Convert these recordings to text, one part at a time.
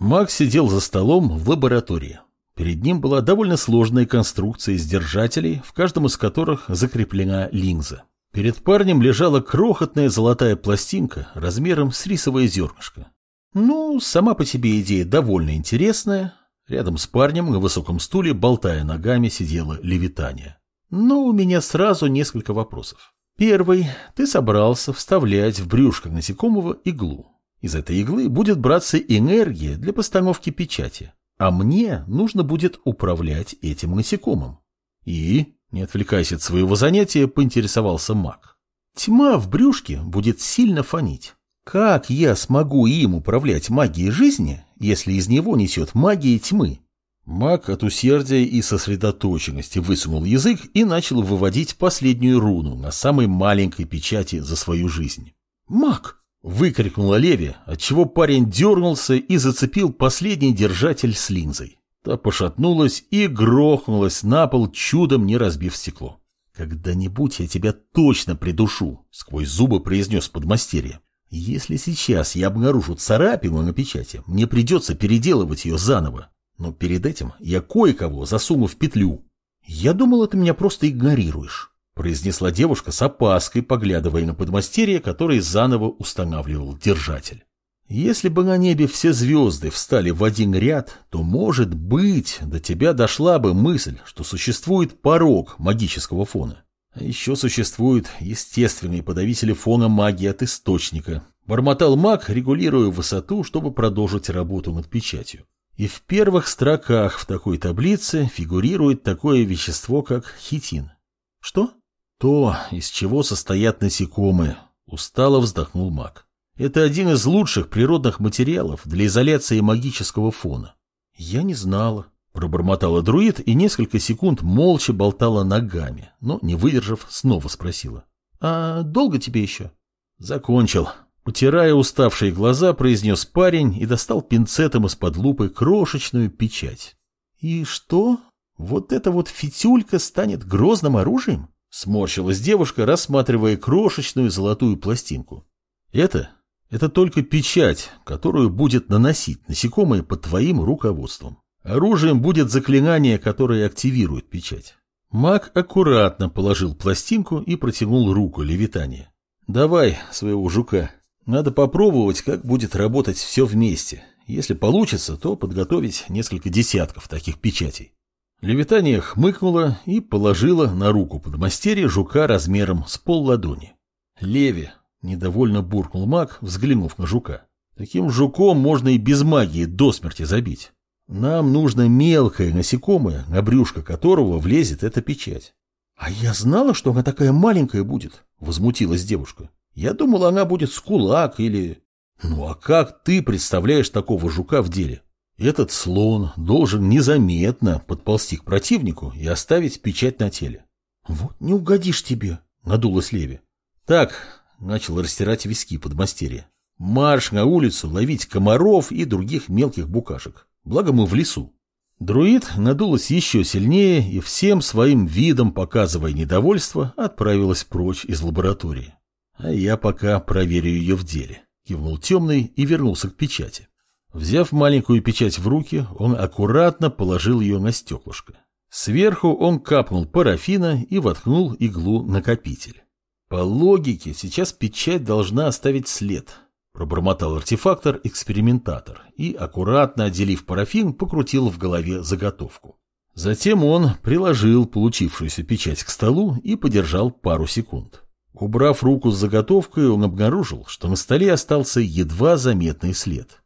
Макс сидел за столом в лаборатории. Перед ним была довольно сложная конструкция из держателей, в каждом из которых закреплена линза. Перед парнем лежала крохотная золотая пластинка размером с рисовое зернышко. Ну, сама по себе идея довольно интересная. Рядом с парнем на высоком стуле, болтая ногами, сидела левитания. Но у меня сразу несколько вопросов. Первый. Ты собрался вставлять в брюшко насекомого иглу. Из этой иглы будет браться энергия для постановки печати. А мне нужно будет управлять этим насекомым. И, не отвлекаясь от своего занятия, поинтересовался маг. Тьма в брюшке будет сильно фонить. Как я смогу им управлять магией жизни, если из него несет магия тьмы? Маг от усердия и сосредоточенности высунул язык и начал выводить последнюю руну на самой маленькой печати за свою жизнь. «Маг!» — выкрикнула Леви, отчего парень дернулся и зацепил последний держатель с линзой. Та пошатнулась и грохнулась на пол, чудом не разбив стекло. «Когда-нибудь я тебя точно придушу», — сквозь зубы произнес подмастерье. «Если сейчас я обнаружу царапину на печати, мне придется переделывать ее заново. Но перед этим я кое-кого засуну в петлю. Я думала, ты меня просто игнорируешь, произнесла девушка с опаской, поглядывая на подмастерье, который заново устанавливал держатель. Если бы на небе все звезды встали в один ряд, то, может быть, до тебя дошла бы мысль, что существует порог магического фона. А еще существуют естественные подавители фона магии от источника. Бормотал маг, регулируя высоту, чтобы продолжить работу над печатью. И в первых строках в такой таблице фигурирует такое вещество, как хитин. Что? То, из чего состоят насекомые, устало вздохнул маг. Это один из лучших природных материалов для изоляции магического фона. Я не знала, пробормотала друид и несколько секунд молча болтала ногами, но, не выдержав, снова спросила. А долго тебе еще? Закончил, Утирая уставшие глаза, произнес парень и достал пинцетом из-под лупы крошечную печать. «И что? Вот эта вот фитюлька станет грозным оружием?» Сморщилась девушка, рассматривая крошечную золотую пластинку. «Это? Это только печать, которую будет наносить насекомое под твоим руководством. Оружием будет заклинание, которое активирует печать». Маг аккуратно положил пластинку и протянул руку левитания. «Давай своего жука». Надо попробовать, как будет работать все вместе. Если получится, то подготовить несколько десятков таких печатей. Левитание хмыкнула и положила на руку подмастерья жука размером с пол ладони. «Леви!» — недовольно буркнул маг, взглянув на жука. «Таким жуком можно и без магии до смерти забить. Нам нужно мелкое насекомое, на брюшко которого влезет эта печать». «А я знала, что она такая маленькая будет», — возмутилась девушка. Я думал, она будет скулак или... Ну а как ты представляешь такого жука в деле? Этот слон должен незаметно подползти к противнику и оставить печать на теле. Вот не угодишь тебе, надулась Леви. Так, начал растирать виски подмастерье. Марш на улицу ловить комаров и других мелких букашек. Благо мы в лесу. Друид надулась еще сильнее и всем своим видом, показывая недовольство, отправилась прочь из лаборатории. А я пока проверю ее в деле. Кивнул темный и вернулся к печати. Взяв маленькую печать в руки, он аккуратно положил ее на стеклышко. Сверху он капнул парафина и воткнул иглу-накопитель. По логике, сейчас печать должна оставить след, пробормотал артефактор-экспериментатор и, аккуратно отделив парафин, покрутил в голове заготовку. Затем он приложил получившуюся печать к столу и подержал пару секунд. Убрав руку с заготовкой, он обнаружил, что на столе остался едва заметный след.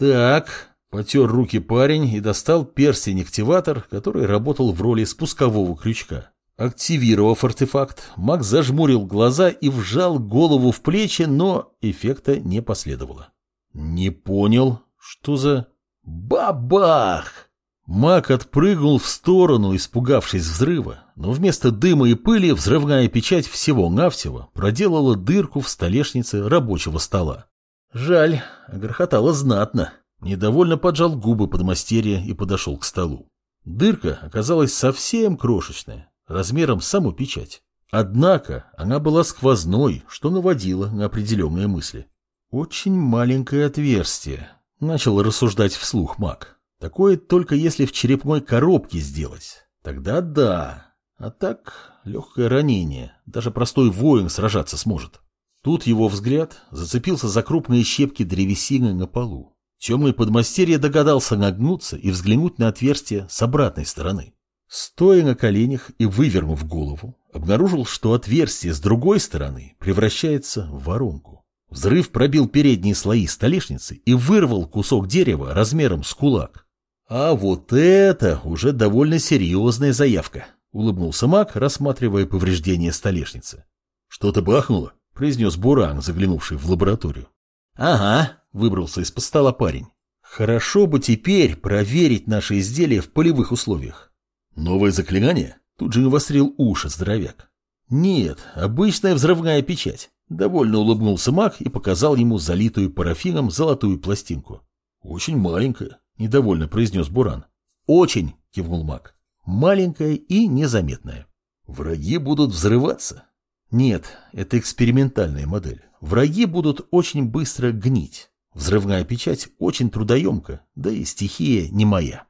«Так», — потер руки парень и достал перстень-активатор, который работал в роли спускового крючка. Активировав артефакт, маг зажмурил глаза и вжал голову в плечи, но эффекта не последовало. «Не понял, что за...» «Бабах!» Маг отпрыгнул в сторону, испугавшись взрыва, но вместо дыма и пыли взрывная печать всего-навсего проделала дырку в столешнице рабочего стола. Жаль, грохотало знатно. Недовольно поджал губы подмастерья и подошел к столу. Дырка оказалась совсем крошечная, размером с саму печать. Однако она была сквозной, что наводило на определенные мысли. Очень маленькое отверстие, Начал рассуждать вслух маг. Такое только если в черепной коробке сделать. Тогда да. А так, легкое ранение. Даже простой воин сражаться сможет. Тут его взгляд зацепился за крупные щепки древесины на полу. Темный подмастерье догадался нагнуться и взглянуть на отверстие с обратной стороны. Стоя на коленях и вывернув голову, обнаружил, что отверстие с другой стороны превращается в воронку. Взрыв пробил передние слои столешницы и вырвал кусок дерева размером с кулак. А вот это уже довольно серьезная заявка, улыбнулся маг, рассматривая повреждения столешницы. Что-то бахнуло, произнес Буран, заглянувший в лабораторию. Ага, выбрался из-под стола парень. Хорошо бы теперь проверить наши изделия в полевых условиях. Новое заклинание? Тут же навострил уши здоровяк. Нет, обычная взрывная печать. Довольно улыбнулся маг и показал ему залитую парафином золотую пластинку. Очень маленькая, недовольно произнес Буран. Очень, кивнул маг. Маленькая и незаметная. Враги будут взрываться? Нет, это экспериментальная модель. Враги будут очень быстро гнить. Взрывная печать очень трудоемка, да и стихия не моя.